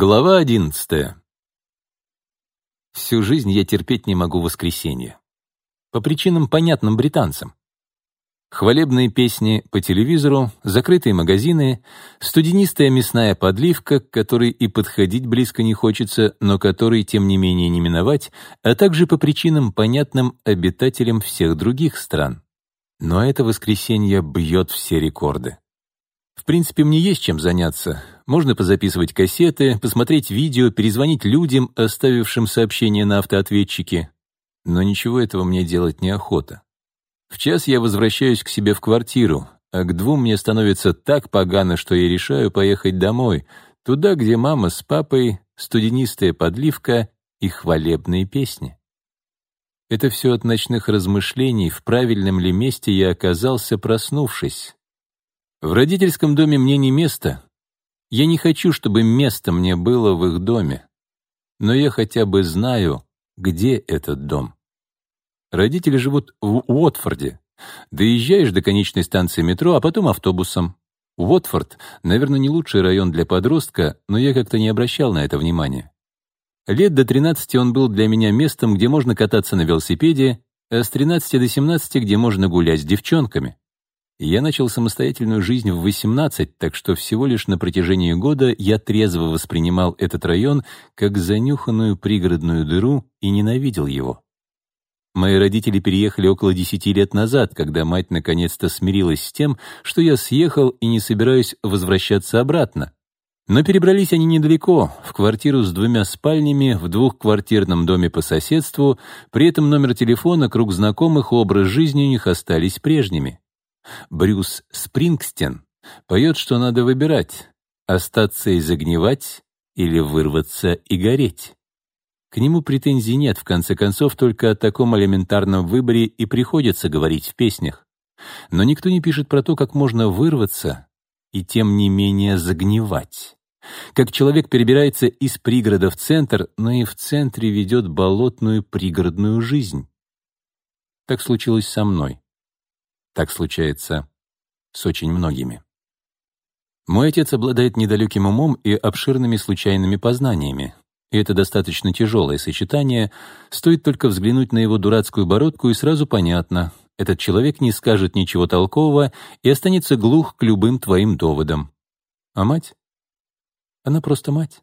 Глава одиннадцатая. Всю жизнь я терпеть не могу воскресенье. По причинам, понятным британцам. Хвалебные песни по телевизору, закрытые магазины, студенистая мясная подливка, к которой и подходить близко не хочется, но которой, тем не менее, не миновать, а также по причинам, понятным обитателям всех других стран. Но это воскресенье бьет все рекорды. В принципе, мне есть чем заняться, можно позаписывать кассеты, посмотреть видео, перезвонить людям, оставившим сообщение на автоответчике. Но ничего этого мне делать неохота. В час я возвращаюсь к себе в квартиру, а к двум мне становится так погано, что я решаю поехать домой, туда, где мама с папой, студенистая подливка и хвалебные песни. Это все от ночных размышлений, в правильном ли месте я оказался, проснувшись. В родительском доме мне не место, я не хочу, чтобы место мне было в их доме, но я хотя бы знаю, где этот дом. Родители живут в Уотфорде. Доезжаешь до конечной станции метро, а потом автобусом. Уотфорд, наверное, не лучший район для подростка, но я как-то не обращал на это внимания. Лет до 13 он был для меня местом, где можно кататься на велосипеде, а с 13 до 17, где можно гулять с девчонками. Я начал самостоятельную жизнь в 18, так что всего лишь на протяжении года я трезво воспринимал этот район как занюханную пригородную дыру и ненавидел его. Мои родители переехали около 10 лет назад, когда мать наконец-то смирилась с тем, что я съехал и не собираюсь возвращаться обратно. Но перебрались они недалеко, в квартиру с двумя спальнями, в двухквартирном доме по соседству, при этом номер телефона, круг знакомых, образ жизни у них остались прежними. Брюс Спрингстен поет, что надо выбирать — остаться и загнивать или вырваться и гореть. К нему претензий нет, в конце концов, только о таком элементарном выборе и приходится говорить в песнях. Но никто не пишет про то, как можно вырваться и тем не менее загнивать. Как человек перебирается из пригорода в центр, но и в центре ведет болотную пригородную жизнь. Так случилось со мной. Так случается с очень многими. Мой отец обладает недалеким умом и обширными случайными познаниями. И это достаточно тяжелое сочетание. Стоит только взглянуть на его дурацкую бородку, и сразу понятно. Этот человек не скажет ничего толкового и останется глух к любым твоим доводам. А мать? Она просто мать.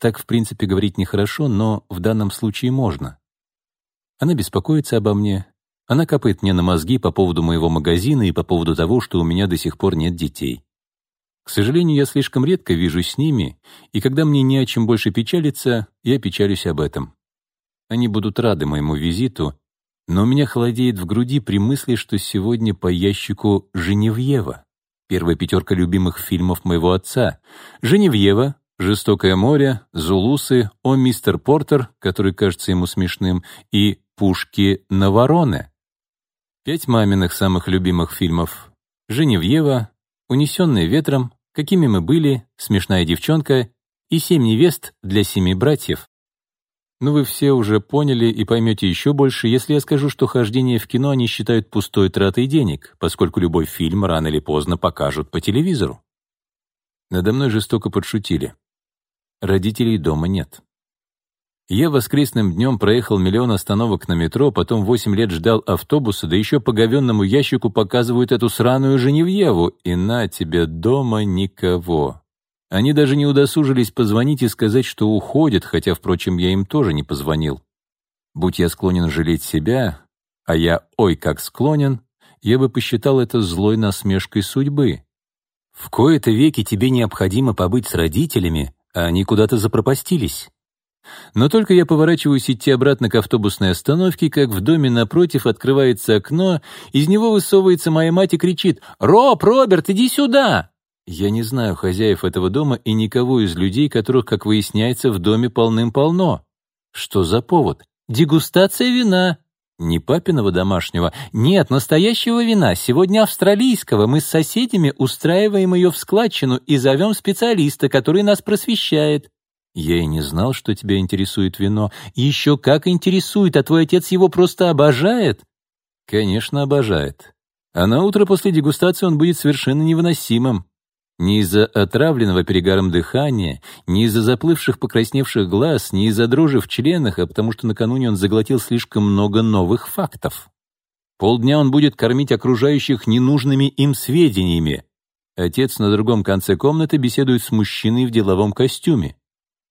Так, в принципе, говорить нехорошо, но в данном случае можно. Она беспокоится обо мне, она капает мне на мозги по поводу моего магазина и по поводу того, что у меня до сих пор нет детей. К сожалению, я слишком редко вижусь с ними, и когда мне не о чем больше печалиться, я печалюсь об этом. Они будут рады моему визиту, но у меня холодеет в груди при мысли, что сегодня по ящику «Женевьева». Первая пятерка любимых фильмов моего отца. «Женевьева», «Жестокое море», «Зулусы», «О мистер Портер», который кажется ему смешным, и «Пушки на вороны». Пять маминых самых любимых фильмов. «Женевьева», «Унесенные ветром», «Какими мы были», «Смешная девчонка» и «Семь невест для семи братьев». Но вы все уже поняли и поймете ещё больше, если я скажу, что хождение в кино они считают пустой тратой денег, поскольку любой фильм рано или поздно покажут по телевизору. Надо мной жестоко подшутили. Родителей дома нет. Я воскресным днем проехал миллион остановок на метро, потом восемь лет ждал автобуса, да еще по говенному ящику показывают эту сраную Женевьеву, и на тебе дома никого. Они даже не удосужились позвонить и сказать, что уходят, хотя, впрочем, я им тоже не позвонил. Будь я склонен жалеть себя, а я ой как склонен, я бы посчитал это злой насмешкой судьбы. В кои-то веки тебе необходимо побыть с родителями, а они куда-то запропастились. Но только я поворачиваюсь идти обратно к автобусной остановке, как в доме напротив открывается окно, из него высовывается моя мать и кричит «Роб, Роберт, иди сюда!» Я не знаю хозяев этого дома и никого из людей, которых, как выясняется, в доме полным-полно. Что за повод? Дегустация вина. Не папиного домашнего. Нет, настоящего вина. Сегодня австралийского. Мы с соседями устраиваем ее в складчину и зовем специалиста, который нас просвещает. «Я и не знал, что тебя интересует вино. Еще как интересует, а твой отец его просто обожает!» «Конечно, обожает. А на утро после дегустации он будет совершенно невыносимым. Не из-за отравленного перегаром дыхания, не из-за заплывших покрасневших глаз, не из-за дрожи в членах, а потому что накануне он заглотил слишком много новых фактов. Полдня он будет кормить окружающих ненужными им сведениями. Отец на другом конце комнаты беседует с мужчиной в деловом костюме.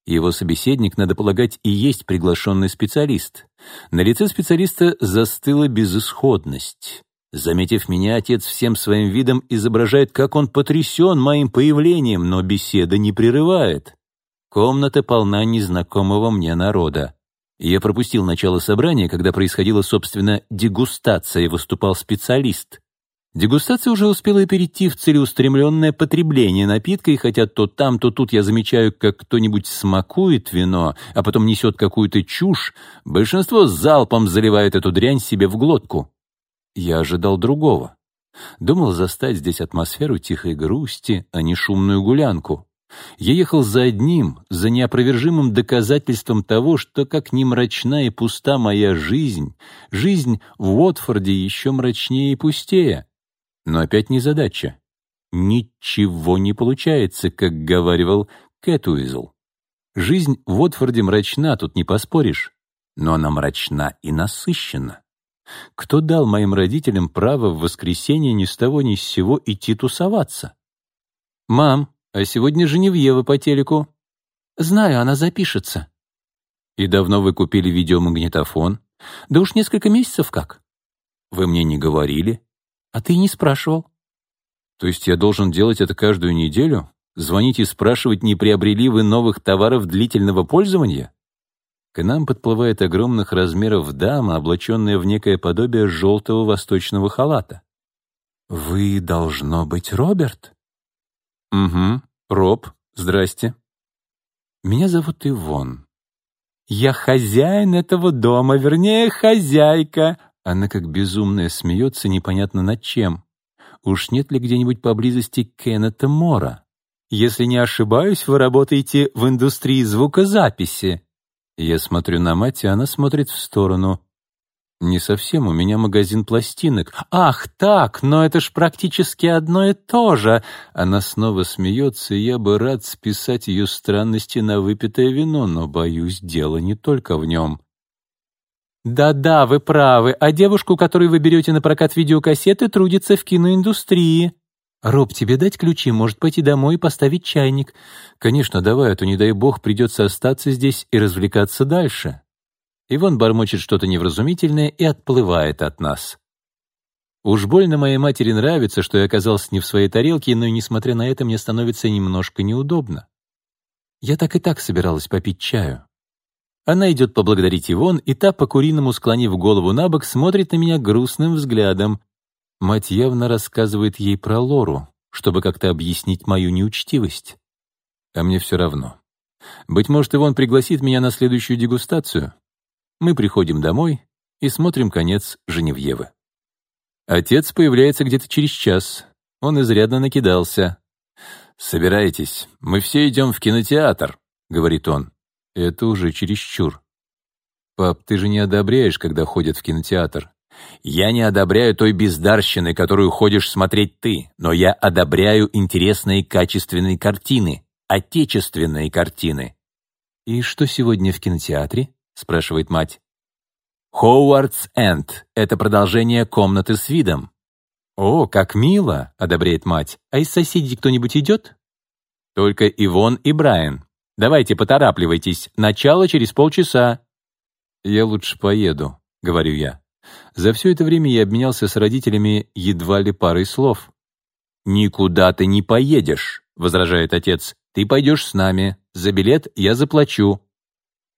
Его собеседник, надо полагать, и есть приглашенный специалист. На лице специалиста застыла безысходность. Заметив меня, отец всем своим видом изображает, как он потрясен моим появлением, но беседа не прерывает. Комната полна незнакомого мне народа. Я пропустил начало собрания, когда происходила, собственно, дегустация, и выступал специалист. Дегустация уже успела перейти в целеустремленное потребление напитка, и хотя то там, то тут я замечаю, как кто-нибудь смакует вино, а потом несет какую-то чушь, большинство залпом заливает эту дрянь себе в глотку. Я ожидал другого. Думал застать здесь атмосферу тихой грусти, а не шумную гулянку. Я ехал за одним, за неопровержимым доказательством того, что как ни мрачна и пуста моя жизнь, жизнь в Уотфорде еще мрачнее и пустее. Но опять не задача. Ничего не получается, как говаривал Кэтуизл. Жизнь в Отфорде мрачна, тут не поспоришь. Но она мрачна и насыщена. Кто дал моим родителям право в воскресенье ни с того ни с сего идти тусоваться? «Мам, а сегодня Женевьева по телеку». «Знаю, она запишется». «И давно вы купили видеомагнитофон?» «Да уж несколько месяцев как». «Вы мне не говорили?» А ты не спрашивал. То есть я должен делать это каждую неделю? Звонить и спрашивать, не приобрели вы новых товаров длительного пользования? К нам подплывает огромных размеров дама, облаченная в некое подобие желтого восточного халата. «Вы, должно быть, Роберт?» «Угу, Роб, здрасте. Меня зовут Ивон. Я хозяин этого дома, вернее, хозяйка. Она как безумная смеется непонятно над чем. Уж нет ли где-нибудь поблизости Кеннета Мора? Если не ошибаюсь, вы работаете в индустрии звукозаписи. Я смотрю на мать, и она смотрит в сторону. Не совсем, у меня магазин пластинок. Ах, так, но это ж практически одно и то же. Она снова смеется, и я бы рад списать ее странности на выпитое вино, но, боюсь, дело не только в нем. Да-да, вы правы, а девушку, которую вы берете на прокат видеокассеты, трудится в киноиндустрии. Роб, тебе дать ключи, может пойти домой и поставить чайник. Конечно, давай, а то, не дай бог, придется остаться здесь и развлекаться дальше. Иван бормочет что-то невразумительное и отплывает от нас. Уж больно моей матери нравится, что я оказался не в своей тарелке, но и несмотря на это мне становится немножко неудобно. Я так и так собиралась попить чаю. Она идет поблагодарить Ивон, и та, по-куриному склонив голову на бок, смотрит на меня грустным взглядом. Мать явно рассказывает ей про Лору, чтобы как-то объяснить мою неучтивость. А мне все равно. Быть может, Ивон пригласит меня на следующую дегустацию. Мы приходим домой и смотрим конец Женевьевы. Отец появляется где-то через час. Он изрядно накидался. «Собирайтесь, мы все идем в кинотеатр», — говорит он. Это уже чересчур. Пап, ты же не одобряешь, когда ходят в кинотеатр. Я не одобряю той бездарщины, которую ходишь смотреть ты, но я одобряю интересные качественные картины, отечественные картины. И что сегодня в кинотеатре? спрашивает мать. Ховардс Энд это продолжение комнаты с видом. О, как мило, одобряет мать. А из соседей кто-нибудь идет? Только Ивон и Брайан. Давайте, поторапливайтесь. Начало через полчаса». «Я лучше поеду», — говорю я. За все это время я обменялся с родителями едва ли парой слов. «Никуда ты не поедешь», — возражает отец. «Ты пойдешь с нами. За билет я заплачу».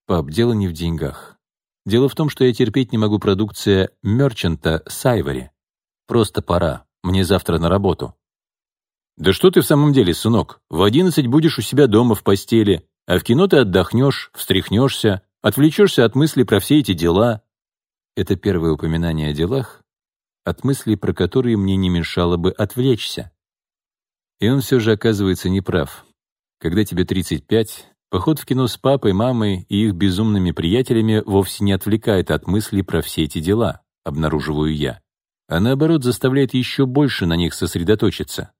Пап, дело не в деньгах. Дело в том, что я терпеть не могу продукция мерчанта Сайвори. Просто пора. Мне завтра на работу. «Да что ты в самом деле, сынок? В одиннадцать будешь у себя дома в постели. А в кино ты отдохнешь, встряхнешься, отвлечешься от мыслей про все эти дела. Это первое упоминание о делах, от мыслей, про которые мне не мешало бы отвлечься. И он все же оказывается неправ. Когда тебе 35, поход в кино с папой, мамой и их безумными приятелями вовсе не отвлекает от мыслей про все эти дела, обнаруживаю я, а наоборот заставляет еще больше на них сосредоточиться.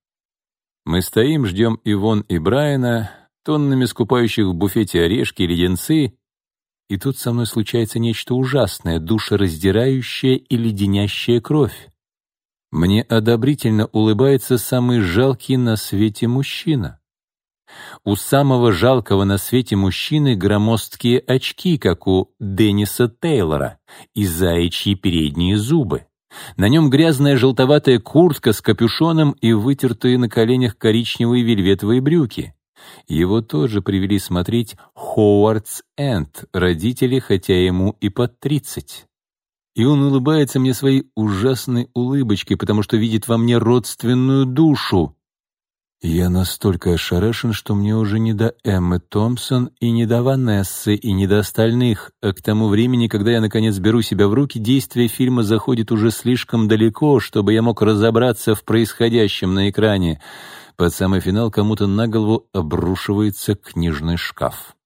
Мы стоим, ждем Ивон и Брайана, тоннами скупающих в буфете орешки и леденцы, и тут со мной случается нечто ужасное, душераздирающее и леденящая кровь. Мне одобрительно улыбается самый жалкий на свете мужчина. У самого жалкого на свете мужчины громоздкие очки, как у Денниса Тейлора, и заячьи передние зубы. На нем грязная желтоватая куртка с капюшоном и вытертые на коленях коричневые вельветовые брюки. Его тоже привели смотреть «Ховардс Энд» родители, хотя ему и под тридцать. И он улыбается мне своей ужасной улыбочкой, потому что видит во мне родственную душу. Я настолько ошарашен, что мне уже не до Эммы Томпсон и не до Ванессы и не до остальных, а к тому времени, когда я наконец беру себя в руки, действие фильма заходит уже слишком далеко, чтобы я мог разобраться в происходящем на экране. Под самый финал кому-то на голову обрушивается книжный шкаф.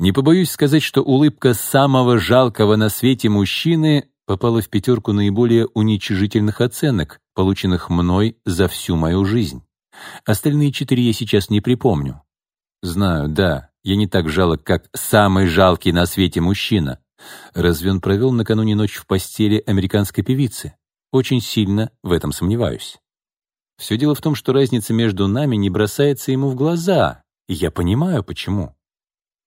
Не побоюсь сказать, что улыбка самого жалкого на свете мужчины попала в пятерку наиболее уничижительных оценок, полученных мной за всю мою жизнь. Остальные четыре я сейчас не припомню. Знаю, да, я не так жалок, как самый жалкий на свете мужчина. Разве он провел накануне ночь в постели американской певицы? Очень сильно в этом сомневаюсь. Все дело в том, что разница между нами не бросается ему в глаза, и я понимаю, почему.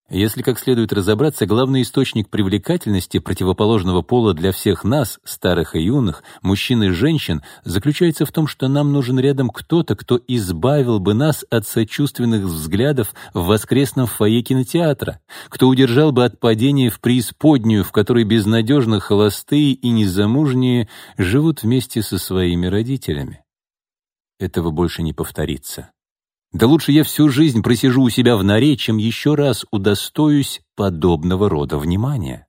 Если как следует разобраться, главный источник привлекательности противоположного пола для всех нас, старых и юных, мужчин и женщин, заключается в том, что нам нужен рядом кто-то, кто избавил бы нас от сочувственных взглядов в воскресном фойе кинотеатра, кто удержал бы от падения в преисподнюю, в которой безнадежно холостые и незамужние живут вместе со своими родителями этого больше не повторится. Да лучше я всю жизнь просижу у себя в норе, чем еще раз удостоюсь подобного рода внимания.